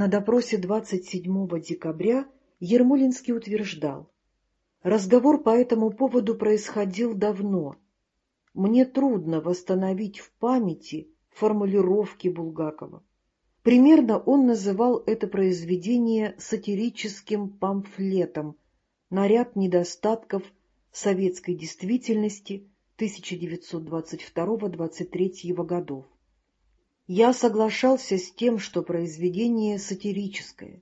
На допросе 27 декабря Ермолинский утверждал, «Разговор по этому поводу происходил давно. Мне трудно восстановить в памяти формулировки Булгакова. Примерно он называл это произведение сатирическим памфлетом на ряд недостатков советской действительности 1922-23 годов. Я соглашался с тем, что произведение сатирическое,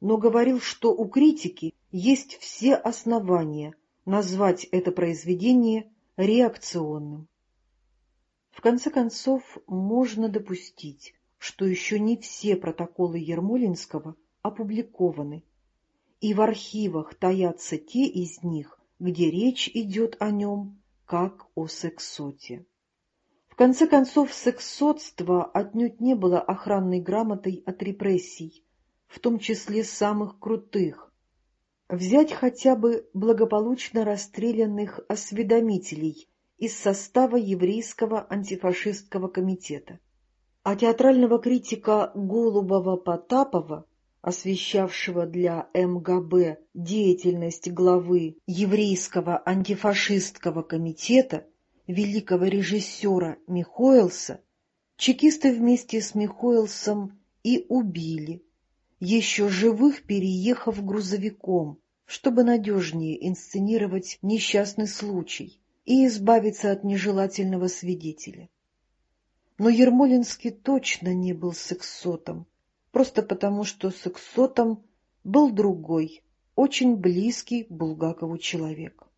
но говорил, что у критики есть все основания назвать это произведение реакционным. В конце концов, можно допустить, что еще не все протоколы Ермолинского опубликованы, и в архивах таятся те из них, где речь идет о нем как о сексоте. Конце концов, сексотство отнюдь не было охранной грамотой от репрессий, в том числе самых крутых. Взять хотя бы благополучно расстрелянных осведомителей из состава еврейского антифашистского комитета. А театрального критика Голубова-Потапова, освещавшего для МГБ деятельность главы еврейского антифашистского комитета, великого режиссера Михоэлса, чекисты вместе с Михоэлсом и убили, еще живых переехав грузовиком, чтобы надежнее инсценировать несчастный случай и избавиться от нежелательного свидетеля. Но Ермолинский точно не был сексотом, просто потому что сексотом был другой, очень близкий Булгакову человек.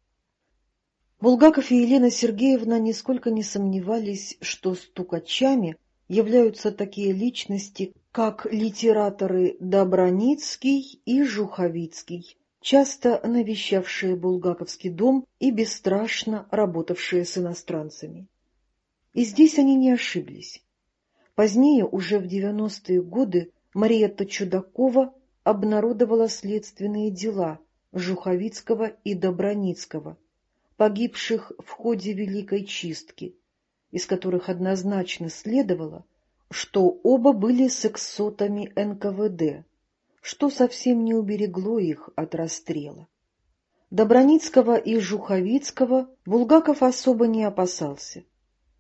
Булгаков и Елена Сергеевна нисколько не сомневались, что стукачами являются такие личности, как литераторы Доброницкий и Жуховицкий, часто навещавшие Булгаковский дом и бесстрашно работавшие с иностранцами. И здесь они не ошиблись. Позднее, уже в 90-е годы, Мариетта Чудакова обнародовала следственные дела Жуховицкого и Доброницкого, погибших в ходе Великой Чистки, из которых однозначно следовало, что оба были сексотами НКВД, что совсем не уберегло их от расстрела. Доброницкого и Жуховицкого Булгаков особо не опасался.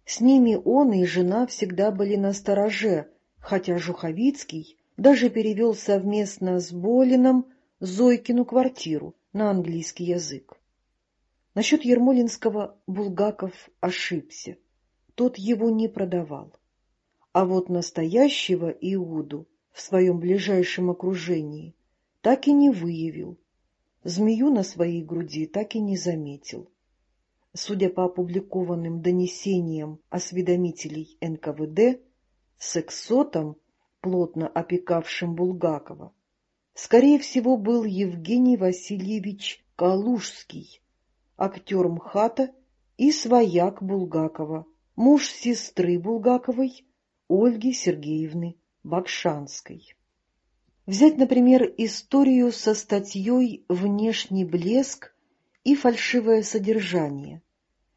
С ними он и жена всегда были на стороже, хотя Жуховицкий даже перевел совместно с Болином Зойкину квартиру на английский язык. Насчет Ермолинского Булгаков ошибся, тот его не продавал. А вот настоящего Иуду в своем ближайшем окружении так и не выявил, змею на своей груди так и не заметил. Судя по опубликованным донесениям осведомителей НКВД, сексотом, плотно опекавшим Булгакова, скорее всего, был Евгений Васильевич Калужский, актер МХАТа и свояк Булгакова, муж сестры Булгаковой Ольги Сергеевны Бакшанской. Взять, например, историю со статьей «Внешний блеск и фальшивое содержание»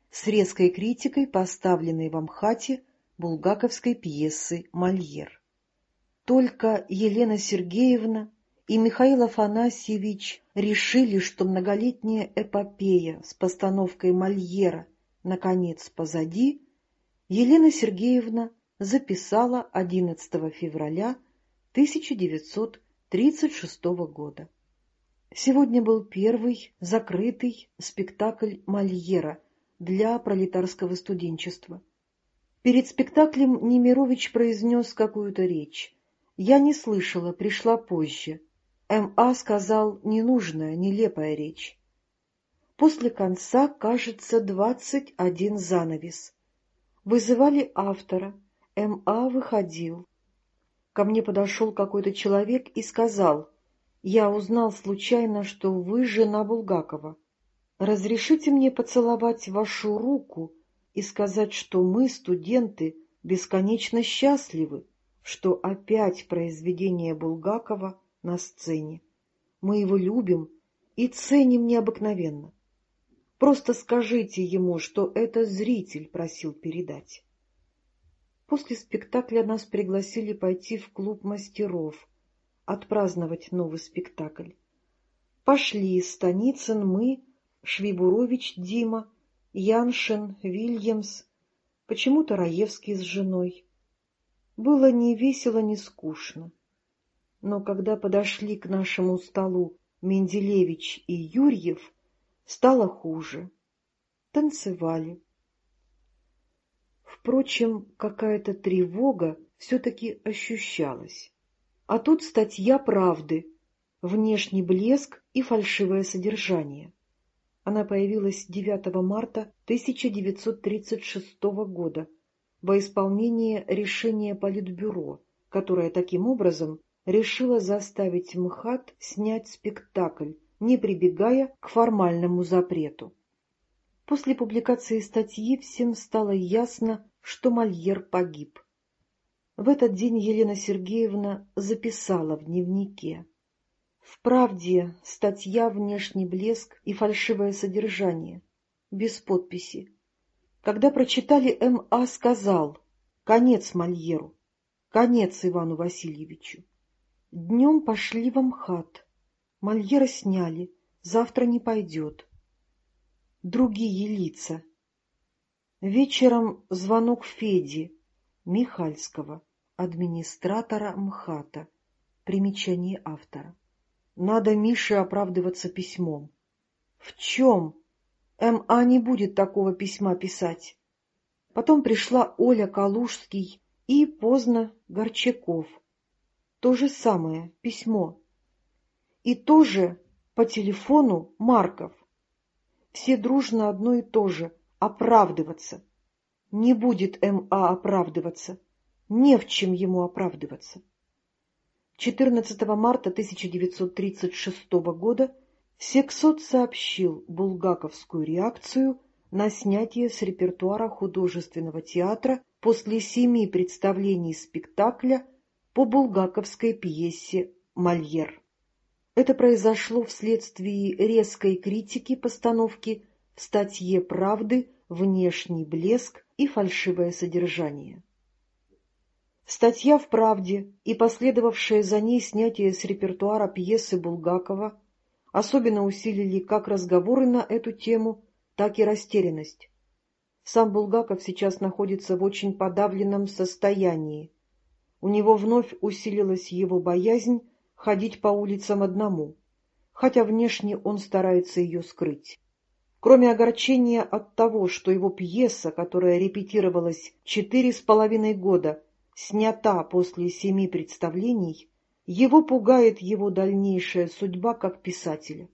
с резкой критикой, поставленной в Амхате булгаковской пьесы «Мольер». Только Елена Сергеевна и Михаил Афанасьевич решили, что многолетняя эпопея с постановкой Мольера наконец позади, Елена Сергеевна записала 11 февраля 1936 года. Сегодня был первый закрытый спектакль Мольера для пролетарского студенчества. Перед спектаклем Немирович произнес какую-то речь. Я не слышала, пришла позже. М.А. сказал ненужная, нелепая речь. После конца, кажется, двадцать один занавес. Вызывали автора, М.А. выходил. Ко мне подошел какой-то человек и сказал, «Я узнал случайно, что вы жена Булгакова. Разрешите мне поцеловать вашу руку и сказать, что мы, студенты, бесконечно счастливы, что опять произведение Булгакова на сцене. Мы его любим и ценим необыкновенно. Просто скажите ему, что это зритель просил передать». После спектакля нас пригласили пойти в клуб мастеров, отпраздновать новый спектакль. Пошли Станицын, мы, Швибурович Дима, Яншин, Вильямс, почему-то Раевский с женой. Было ни весело, ни скучно. Но когда подошли к нашему столу Менделевич и Юрьев, стало хуже. Танцевали. Впрочем, какая-то тревога все-таки ощущалась. А тут статья правды, внешний блеск и фальшивое содержание. Она появилась 9 марта 1936 года во исполнение решения Политбюро, которое таким образом решило заставить МХАТ снять спектакль, не прибегая к формальному запрету. После публикации статьи всем стало ясно, что Мольер погиб. В этот день Елена Сергеевна записала в дневнике. В правде статья «Внешний блеск» и фальшивое содержание, без подписи. Когда прочитали, М.А. сказал «Конец Мольеру, конец Ивану Васильевичу». Днем пошли в Амхат. Мольера сняли, завтра не пойдет. Другие лица. Вечером звонок Феди, Михальского, администратора МХАТа. Примечание автора. Надо Мише оправдываться письмом. В чем? М.А. не будет такого письма писать. Потом пришла Оля Калужский и поздно Горчаков. То же самое, письмо. И тоже по телефону Марков. Все дружно одно и то же — оправдываться. Не будет М.А. оправдываться. Не в чем ему оправдываться. 14 марта 1936 года Сексот сообщил булгаковскую реакцию на снятие с репертуара художественного театра после семи представлений спектакля по булгаковской пьесе «Мольер». Это произошло вследствие резкой критики постановки в статье «Правды» «Внешний блеск» и «Фальшивое содержание». Статья в «Правде» и последовавшее за ней снятие с репертуара пьесы Булгакова особенно усилили как разговоры на эту тему, так и растерянность. Сам Булгаков сейчас находится в очень подавленном состоянии. У него вновь усилилась его боязнь ходить по улицам одному, хотя внешне он старается ее скрыть. Кроме огорчения от того, что его пьеса, которая репетировалась четыре с половиной года, снята после семи представлений, его пугает его дальнейшая судьба как писателя.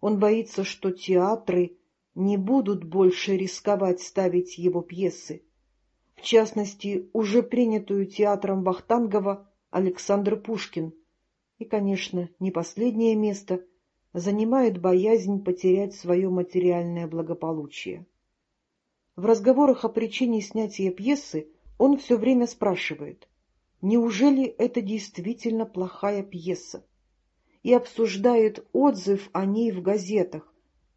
Он боится, что театры не будут больше рисковать ставить его пьесы, в частности, уже принятую театром Вахтангова Александр Пушкин, и, конечно, не последнее место занимает боязнь потерять свое материальное благополучие. В разговорах о причине снятия пьесы он все время спрашивает, неужели это действительно плохая пьеса, и обсуждает отзыв о ней в газетах,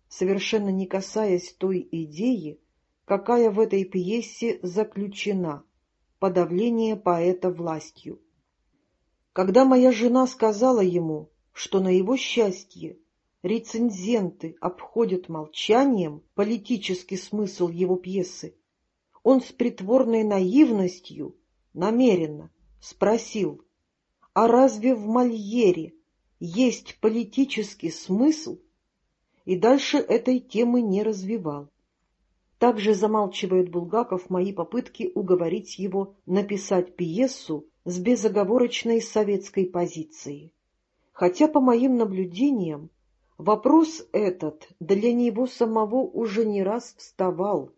совершенно не касаясь той идеи, какая в этой пьесе заключена — подавление поэта властью. Когда моя жена сказала ему, что на его счастье рецензенты обходят молчанием политический смысл его пьесы, он с притворной наивностью, намеренно, спросил, а разве в Мольере есть политический смысл? И дальше этой темы не развивал. Также замалчивает Булгаков мои попытки уговорить его написать пьесу с безоговорочной советской позицией. Хотя, по моим наблюдениям, вопрос этот для него самого уже не раз вставал,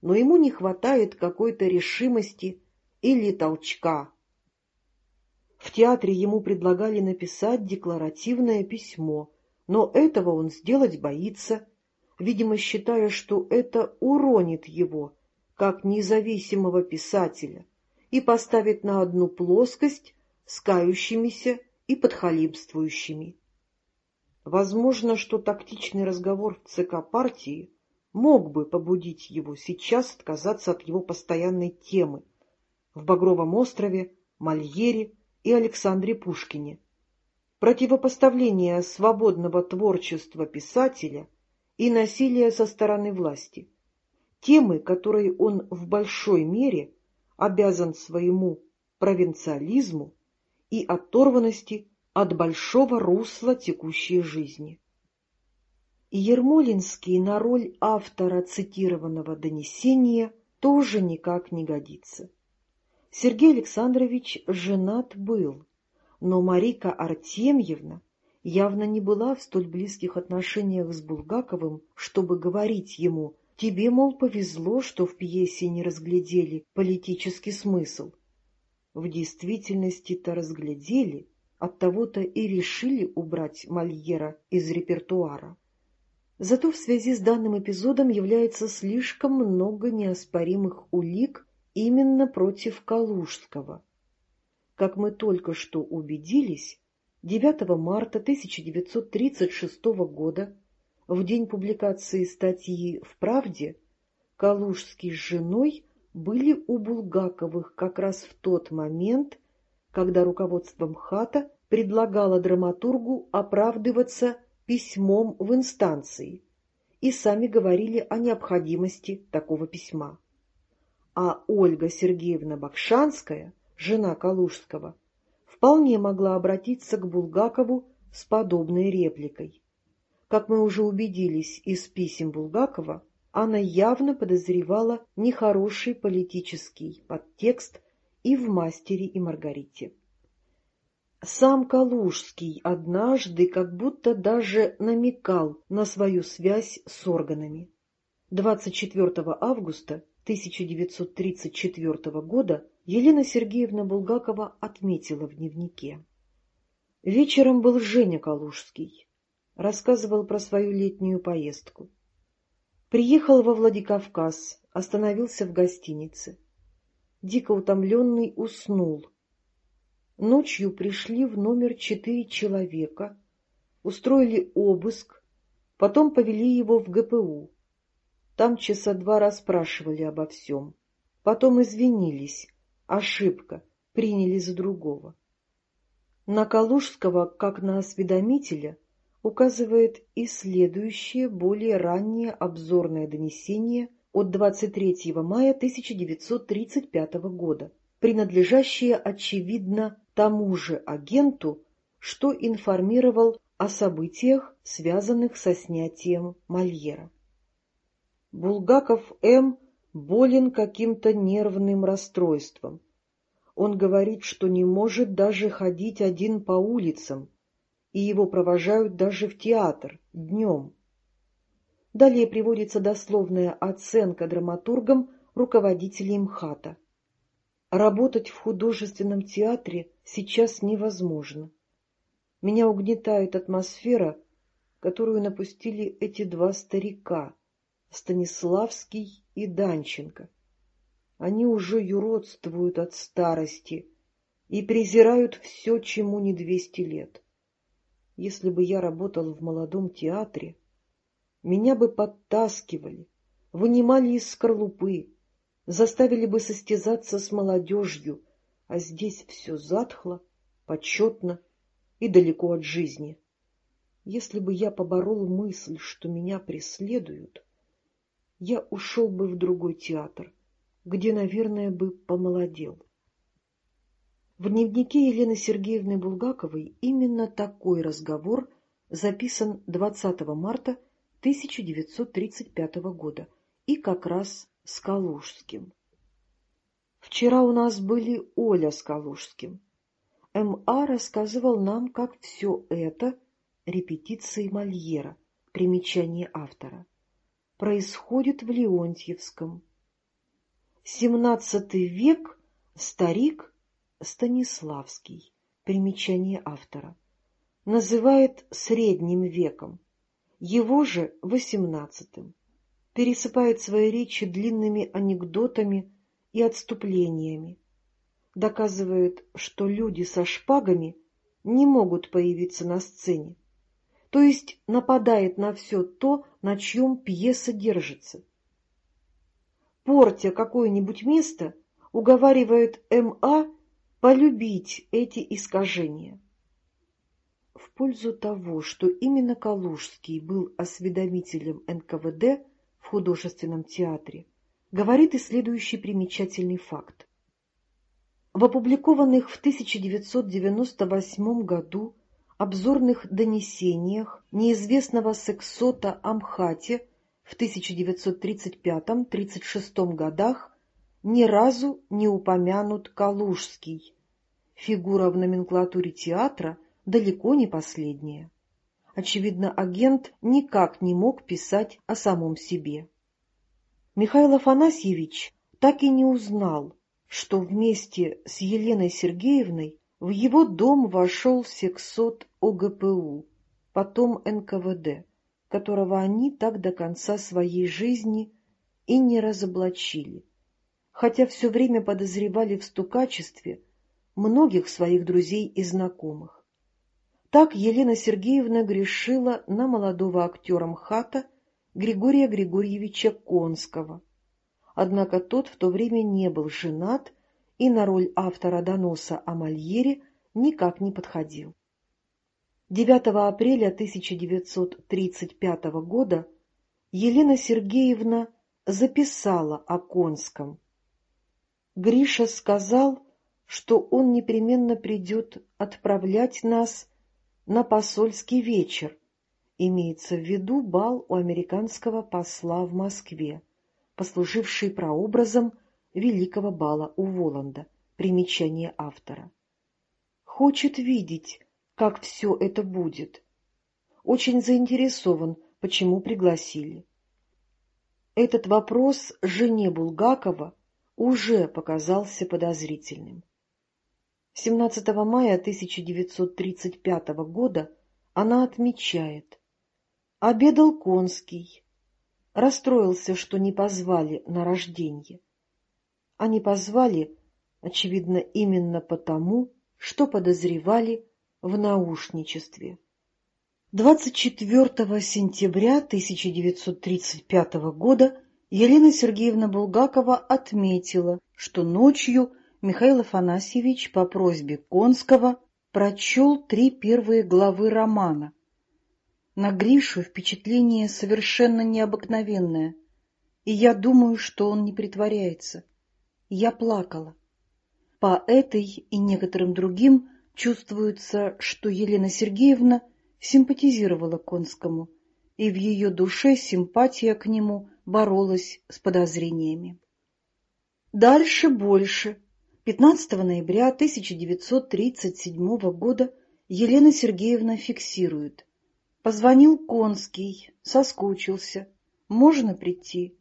но ему не хватает какой-то решимости или толчка. В театре ему предлагали написать декларативное письмо, но этого он сделать боится, видимо, считая, что это уронит его, как независимого писателя, и поставит на одну плоскость с кающимися и подхалимствующими. Возможно, что тактичный разговор в ЦК партии мог бы побудить его сейчас отказаться от его постоянной темы в Багровом острове, Мольере и Александре Пушкине, противопоставление свободного творчества писателя и насилия со стороны власти, темы, которые он в большой мере обязан своему провинциализму и оторванности от большого русла текущей жизни. Ермолинский на роль автора цитированного донесения тоже никак не годится. Сергей Александрович женат был, но Марика Артемьевна явно не была в столь близких отношениях с Булгаковым, чтобы говорить ему «Тебе, мол, повезло, что в пьесе не разглядели политический смысл». В действительности-то разглядели, оттого-то и решили убрать Мольера из репертуара. Зато в связи с данным эпизодом является слишком много неоспоримых улик именно против Калужского. Как мы только что убедились, 9 марта 1936 года, в день публикации статьи «В правде», Калужский с женой были у Булгаковых как раз в тот момент, когда руководство МХАТа предлагало драматургу оправдываться письмом в инстанции и сами говорили о необходимости такого письма. А Ольга Сергеевна Бакшанская, жена Калужского, вполне могла обратиться к Булгакову с подобной репликой. Как мы уже убедились из писем Булгакова, она явно подозревала нехороший политический подтекст и в «Мастере и Маргарите». Сам Калужский однажды как будто даже намекал на свою связь с органами. 24 августа 1934 года Елена Сергеевна Булгакова отметила в дневнике. Вечером был Женя Калужский. Рассказывал про свою летнюю поездку. Приехал во Владикавказ, остановился в гостинице. Дико утомленный уснул Ночью пришли в номер четыре человека, устроили обыск, потом повели его в ГПУ. Там часа два расспрашивали обо всем. Потом извинились. Ошибка. Приняли за другого. На Калужского, как на осведомителя, указывает и следующее, более раннее обзорное донесение от 23 мая 1935 года, принадлежащее, очевидно, тому же агенту, что информировал о событиях, связанных со снятием Мольера. Булгаков М. болен каким-то нервным расстройством. Он говорит, что не может даже ходить один по улицам, и его провожают даже в театр днем. Далее приводится дословная оценка драматургам руководителей МХАТа. Работать в художественном театре сейчас невозможно. Меня угнетает атмосфера, которую напустили эти два старика, Станиславский и Данченко. Они уже юродствуют от старости и презирают все, чему не двести лет. Если бы я работал в молодом театре, меня бы подтаскивали, вынимали из скорлупы, заставили бы состязаться с молодежью, а здесь все затхло, почетно и далеко от жизни. Если бы я поборол мысль, что меня преследуют, я ушел бы в другой театр, где, наверное, бы помолодел. В дневнике Елены Сергеевны Булгаковой именно такой разговор записан 20 марта 1935 года и как раз с Калужским. Вчера у нас были Оля с Калужским. М.А. рассказывал нам, как все это, репетиции Мольера, примечание автора, происходит в Леонтьевском. Семнадцатый век, старик Станиславский, примечание автора, называет средним веком, его же восемнадцатым пересыпает свои речи длинными анекдотами и отступлениями, доказывает, что люди со шпагами не могут появиться на сцене, то есть нападает на все то, на чем пьеса держится. Портя какое-нибудь место, уговаривает М.А. полюбить эти искажения. В пользу того, что именно Калужский был осведомителем НКВД в художественном театре, говорит и следующий примечательный факт. В опубликованных в 1998 году обзорных донесениях неизвестного сексота Амхате в 1935-36 годах ни разу не упомянут Калужский. Фигура в номенклатуре театра далеко не последняя. Очевидно, агент никак не мог писать о самом себе. Михаил Афанасьевич так и не узнал, что вместе с Еленой Сергеевной в его дом вошел сексот ОГПУ, потом НКВД, которого они так до конца своей жизни и не разоблачили, хотя все время подозревали в стукачестве многих своих друзей и знакомых. Так Елена Сергеевна грешила на молодого актера МХАТа Григория Григорьевича Конского. Однако тот в то время не был женат и на роль автора доноса о Мольере никак не подходил. 9 апреля 1935 года Елена Сергеевна записала о Конском. Гриша сказал, что он непременно придет отправлять нас на посольский вечер, Имеется в виду бал у американского посла в Москве, послуживший прообразом великого бала у Воланда, примечание автора. Хочет видеть, как все это будет. Очень заинтересован, почему пригласили. Этот вопрос жене Булгакова уже показался подозрительным. 17 мая 1935 года она отмечает, Обедал Конский. Расстроился, что не позвали на рождение. Не позвали, очевидно, именно потому, что подозревали в наушничестве. 24 сентября 1935 года Елена Сергеевна Булгакова отметила, что ночью Михаил Афанасьевич по просьбе Конского прочел три первые главы романа на Гришу впечатление совершенно необыкновенное, и я думаю, что он не притворяется. Я плакала. По этой и некоторым другим чувствуется, что Елена Сергеевна симпатизировала Конскому, и в ее душе симпатия к нему боролась с подозрениями. Дальше больше. 15 ноября 1937 года Елена Сергеевна фиксирует. Позвонил Конский, соскучился. Можно прийти?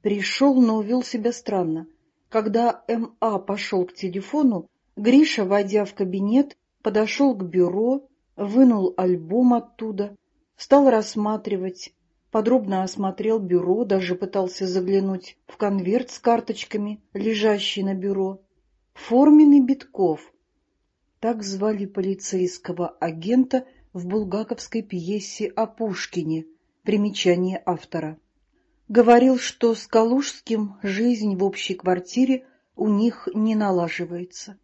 Пришел, но увел себя странно. Когда М.А. пошел к телефону, Гриша, войдя в кабинет, подошел к бюро, вынул альбом оттуда, стал рассматривать, подробно осмотрел бюро, даже пытался заглянуть в конверт с карточками, лежащий на бюро. Форменный Битков. Так звали полицейского агента, в булгаковской пьесе о Пушкине, примечание автора. Говорил, что с Калужским жизнь в общей квартире у них не налаживается.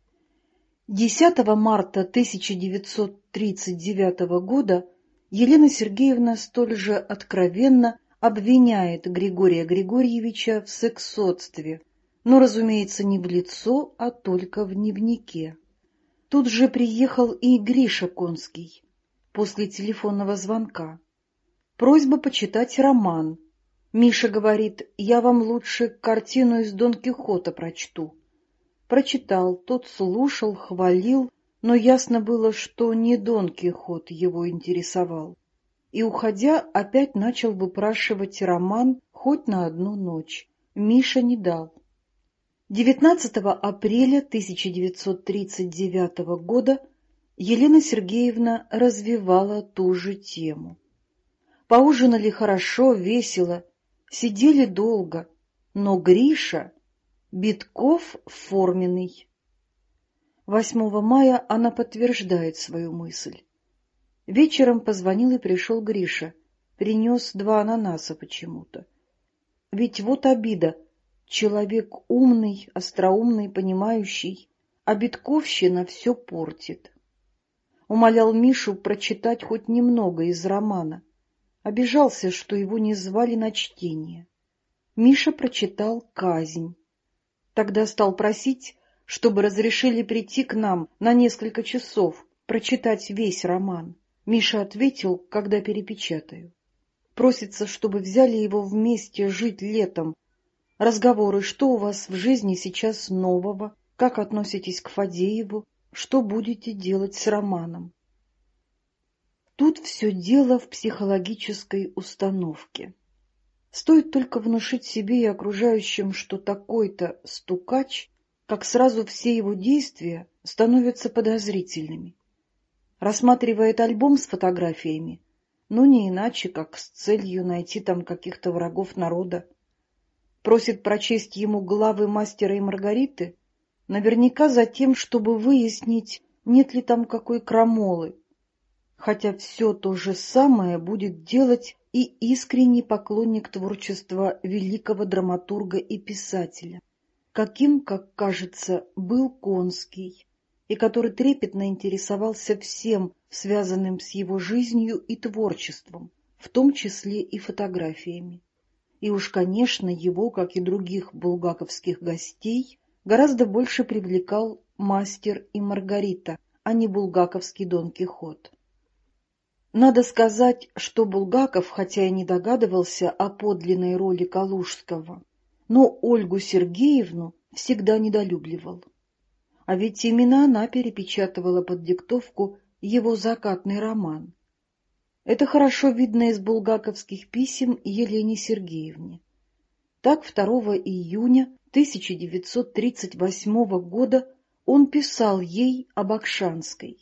10 марта 1939 года Елена Сергеевна столь же откровенно обвиняет Григория Григорьевича в сексотстве, но, разумеется, не в лицо, а только в дневнике. Тут же приехал и Гриша Конский после телефонного звонка. Просьба почитать роман. Миша говорит, я вам лучше картину из Дон Кихота прочту. Прочитал, тот слушал, хвалил, но ясно было, что не Дон Кихот его интересовал. И, уходя, опять начал выпрашивать роман хоть на одну ночь. Миша не дал. 19 апреля 1939 года Елена Сергеевна развивала ту же тему. Поужинали хорошо, весело, сидели долго, но Гриша — Битков форменный. 8 мая она подтверждает свою мысль. Вечером позвонил и пришел Гриша, принес два ананаса почему-то. Ведь вот обида, человек умный, остроумный, понимающий, а Битковщина все портит. умолял Мишу прочитать хоть немного из романа. Обижался, что его не звали на чтение. Миша прочитал «Казнь». Тогда стал просить, чтобы разрешили прийти к нам на несколько часов, прочитать весь роман. Миша ответил, когда перепечатаю. Просится, чтобы взяли его вместе жить летом. Разговоры, что у вас в жизни сейчас нового, как относитесь к Фадееву, что будете делать с романом. Тут все дело в психологической установке. Стоит только внушить себе и окружающим, что такой-то стукач, как сразу все его действия становятся подозрительными. Рассматривает альбом с фотографиями, но не иначе, как с целью найти там каких-то врагов народа. Просит прочесть ему главы «Мастера и Маргариты», наверняка за тем, чтобы выяснить, нет ли там какой крамолы, хотя все то же самое будет делать и искренний поклонник творчества великого драматурга и писателя, каким, как кажется, был Конский, и который трепетно интересовался всем, связанным с его жизнью и творчеством, в том числе и фотографиями. И уж, конечно, его, как и других булгаковских гостей, гораздо больше привлекал мастер и Маргарита, а не булгаковский Дон Кихот. Надо сказать, что Булгаков, хотя и не догадывался о подлинной роли Калужского, но Ольгу Сергеевну всегда недолюбливал. А ведь именно она перепечатывала под диктовку его закатный роман. Это хорошо видно из булгаковских писем Елене Сергеевне. Так 2 июня 1938 года он писал ей об Акшанской.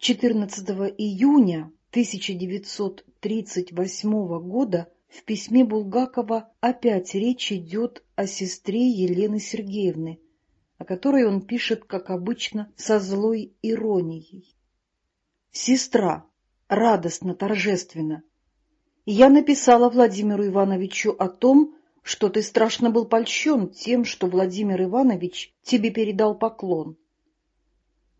14 июня 1938 года в письме Булгакова опять речь идет о сестре Елены Сергеевны, о которой он пишет, как обычно, со злой иронией. «Сестра, радостно, торжественно. Я написала Владимиру Ивановичу о том, что ты страшно был польщен тем, что Владимир Иванович тебе передал поклон.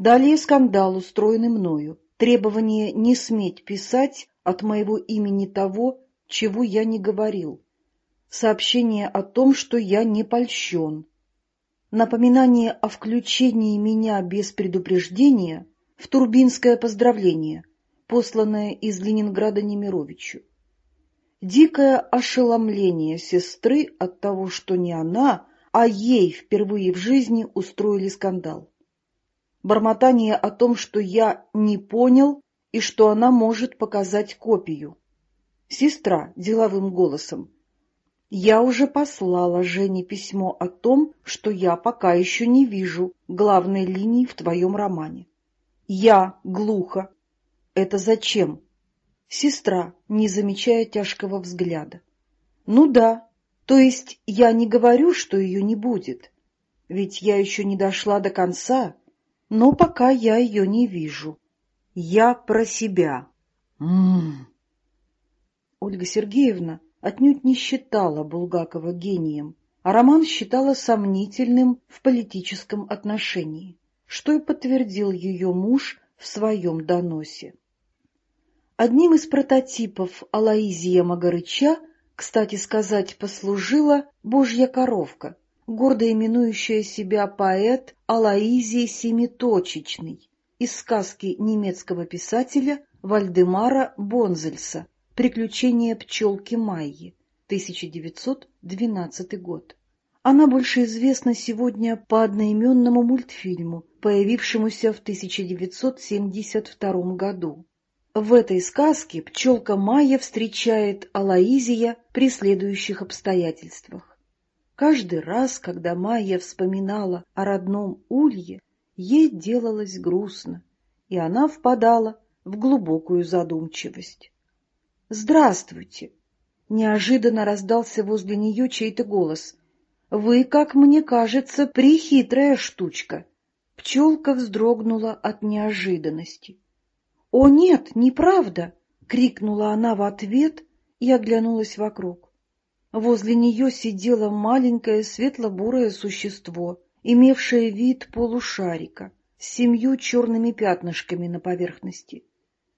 Далее скандал, устроенный мною, требование не сметь писать от моего имени того, чего я не говорил, сообщение о том, что я не польщен, напоминание о включении меня без предупреждения в Турбинское поздравление, посланное из Ленинграда Немировичу. Дикое ошеломление сестры от того, что не она, а ей впервые в жизни устроили скандал. Бормотание о том, что я не понял и что она может показать копию. Сестра деловым голосом. Я уже послала Жене письмо о том, что я пока еще не вижу главной линии в твоем романе. Я глухо. Это зачем? Сестра, не замечая тяжкого взгляда. Ну да, то есть я не говорю, что ее не будет. Ведь я еще не дошла до конца, но пока я ее не вижу. Я про себя. М -м -м. Ольга Сергеевна отнюдь не считала Булгакова гением, а роман считала сомнительным в политическом отношении, что и подтвердил ее муж в своем доносе. Одним из прототипов Алаизия Магарыча, кстати сказать, послужила «Божья коровка», гордо именующая себя поэт Алаизий Семиточечный из сказки немецкого писателя Вальдемара Бонзельса «Приключения пчелки Майи», 1912 год. Она больше известна сегодня по одноименному мультфильму, появившемуся в 1972 году. В этой сказке пчелка Майя встречает Алаизия при следующих обстоятельствах. Каждый раз, когда Майя вспоминала о родном улье, ей делалось грустно, и она впадала в глубокую задумчивость. «Здравствуйте!» — неожиданно раздался возле нее чей-то голос. «Вы, как мне кажется, прихитрая штучка!» Пчелка вздрогнула от неожиданности. «О нет, неправда!» — крикнула она в ответ и оглянулась вокруг. Возле нее сидело маленькое светло-бурое существо, имевшее вид полушарика, с семью черными пятнышками на поверхности.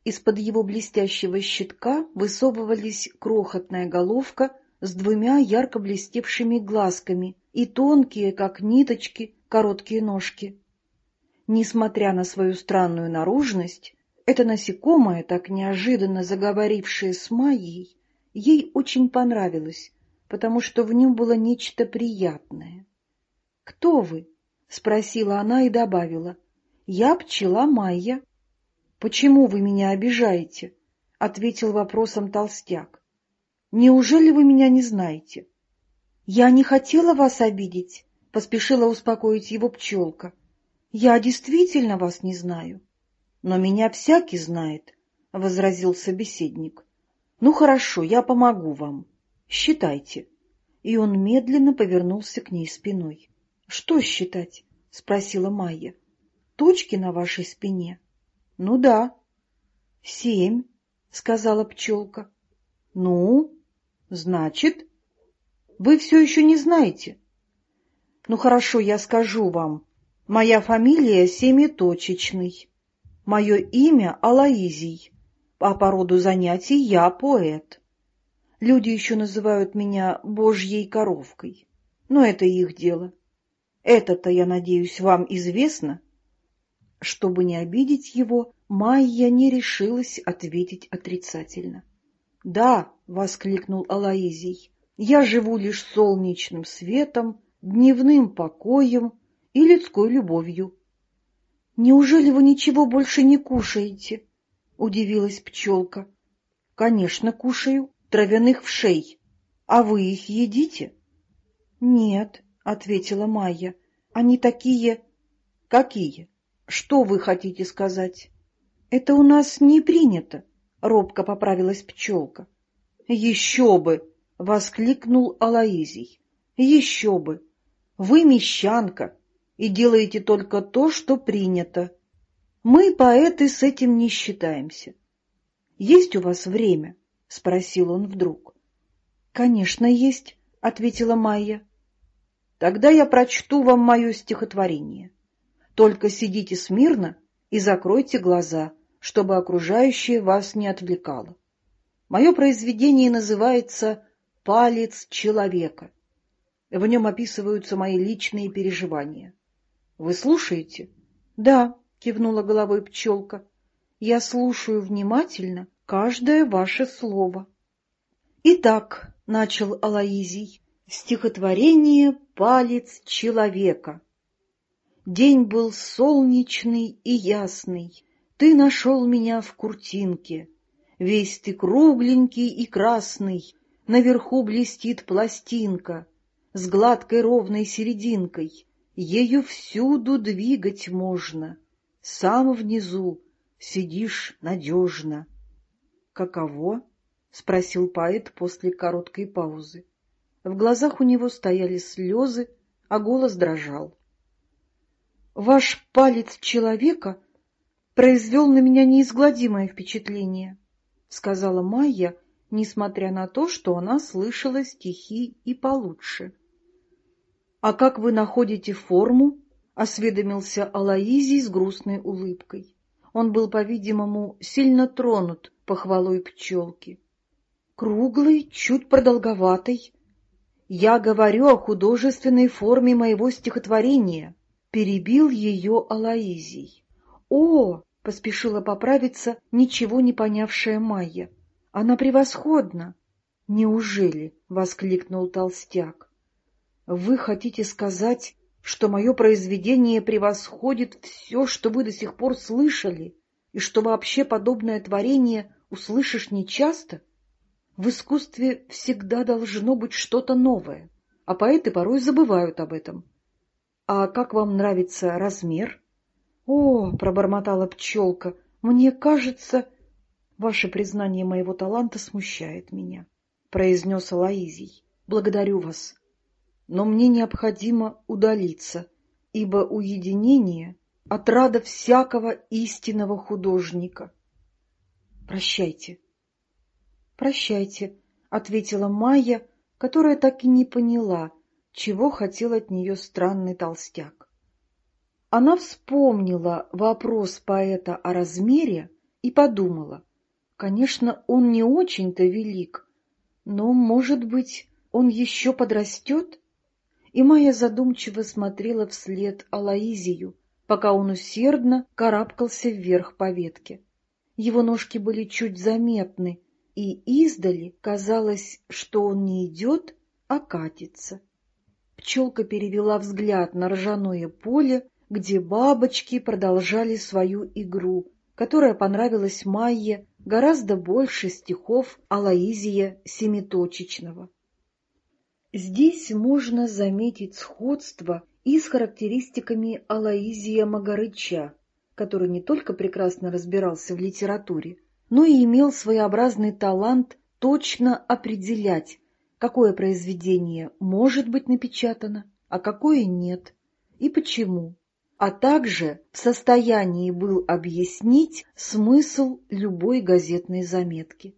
Из-под его блестящего щитка высовывались крохотная головка с двумя ярко блестевшими глазками и тонкие, как ниточки, короткие ножки. Несмотря на свою странную наружность, это насекомое, так неожиданно заговорившее с Майей, ей очень понравилось, потому что в нем было нечто приятное. — Кто вы? — спросила она и добавила. — Я пчела Майя. — Почему вы меня обижаете? — ответил вопросом толстяк. — Неужели вы меня не знаете? — Я не хотела вас обидеть, — поспешила успокоить его пчелка. — Я действительно вас не знаю. — но меня всякий знает, — возразил собеседник. — Ну хорошо, я помогу вам. Считайте. И он медленно повернулся к ней спиной. — Что считать? — спросила Майя. — Точки на вашей спине? — Ну да. — Семь, — сказала пчелка. — Ну, значит, вы все еще не знаете. — Ну хорошо, я скажу вам. Моя фамилия Семиточечный. Мое имя Алаизий, а по роду занятий я поэт. Люди еще называют меня Божьей коровкой, но это их дело. Это-то, я надеюсь, вам известно? Чтобы не обидеть его, Майя не решилась ответить отрицательно. — Да, — воскликнул Алаизий, — я живу лишь солнечным светом, дневным покоем и людской любовью. — Неужели вы ничего больше не кушаете? — удивилась пчелка. — Конечно, кушаю. Травяных вшей. А вы их едите? — Нет, — ответила Майя. — Они такие... — Какие? Что вы хотите сказать? — Это у нас не принято, — робко поправилась пчелка. — Еще бы! — воскликнул Алаизий. — Еще бы! Вы мещанка! — и делаете только то, что принято. Мы, поэты, с этим не считаемся. — Есть у вас время? — спросил он вдруг. — Конечно, есть, — ответила Майя. — Тогда я прочту вам мое стихотворение. Только сидите смирно и закройте глаза, чтобы окружающее вас не отвлекало. Мое произведение называется «Палец человека». В нем описываются мои личные переживания. Вы слушаете? — Да, — кивнула головой пчелка. — Я слушаю внимательно каждое ваше слово. — Итак, — начал Алаизий, — стихотворение «Палец человека». День был солнечный и ясный, Ты нашел меня в куртинке. Весь ты кругленький и красный, Наверху блестит пластинка С гладкой ровной серединкой — Ею всюду двигать можно, Сам внизу сидишь надежно. — Каково? — спросил поэт после короткой паузы. В глазах у него стояли слезы, а голос дрожал. — Ваш палец человека произвел на меня неизгладимое впечатление, — сказала Майя, несмотря на то, что она слышала стихи и получше. — «А как вы находите форму?» — осведомился Алаизий с грустной улыбкой. Он был, по-видимому, сильно тронут похвалой пчелки. «Круглый, чуть продолговатый. Я говорю о художественной форме моего стихотворения», — перебил ее Алаизий. «О!» — поспешила поправиться ничего не понявшая Майя. «Она превосходна!» «Неужели?» — воскликнул толстяк. Вы хотите сказать, что мое произведение превосходит все, что вы до сих пор слышали, и что вообще подобное творение услышишь нечасто? В искусстве всегда должно быть что-то новое, а поэты порой забывают об этом. А как вам нравится размер? — О, — пробормотала пчелка, — мне кажется... — Ваше признание моего таланта смущает меня, — произнес Алаизий. — Благодарю вас но мне необходимо удалиться, ибо уединение — отрада всякого истинного художника. Прощайте. Прощайте, — ответила Майя, которая так и не поняла, чего хотел от нее странный толстяк. Она вспомнила вопрос поэта о размере и подумала, конечно, он не очень-то велик, но, может быть, он еще подрастет? И Майя задумчиво смотрела вслед Алаизию, пока он усердно карабкался вверх по ветке. Его ножки были чуть заметны, и издали казалось, что он не идет, а катится. Пчелка перевела взгляд на ржаное поле, где бабочки продолжали свою игру, которая понравилась Майе гораздо больше стихов Алаизия Семиточечного. Здесь можно заметить сходство и с характеристиками Алаизия Магарыча, который не только прекрасно разбирался в литературе, но и имел своеобразный талант точно определять, какое произведение может быть напечатано, а какое нет, и почему, а также в состоянии был объяснить смысл любой газетной заметки.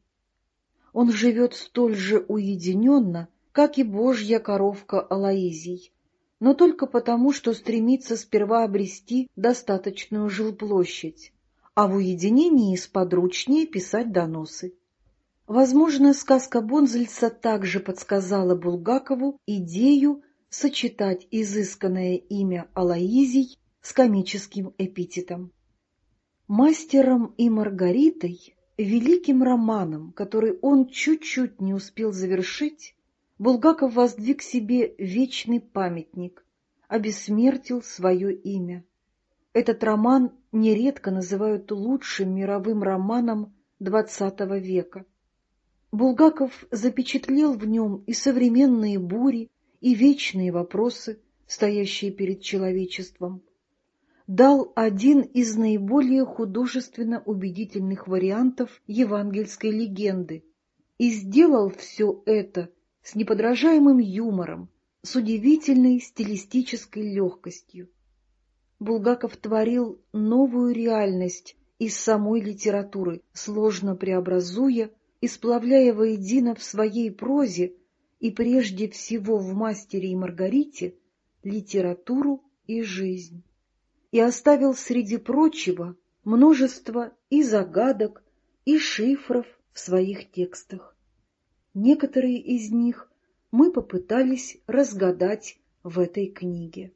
Он живет столь же уединенно, как и божья коровка Алаизий, но только потому, что стремится сперва обрести достаточную жилплощадь, а в уединении сподручнее писать доносы. Возможно, сказка Бонзельца также подсказала Булгакову идею сочетать изысканное имя Алаизий с комическим эпитетом. Мастером и Маргаритой, великим романом, который он чуть-чуть не успел завершить, Булгаков воздвиг себе вечный памятник, обессмертил свое имя. Этот роман нередко называют лучшим мировым романом XX века. Булгаков запечатлел в нем и современные бури, и вечные вопросы, стоящие перед человечеством. Дал один из наиболее художественно убедительных вариантов евангельской легенды и сделал все это с неподражаемым юмором, с удивительной стилистической легкостью. Булгаков творил новую реальность из самой литературы, сложно преобразуя и сплавляя воедино в своей прозе и прежде всего в «Мастере и Маргарите» литературу и жизнь. И оставил среди прочего множество и загадок, и шифров в своих текстах. Некоторые из них мы попытались разгадать в этой книге.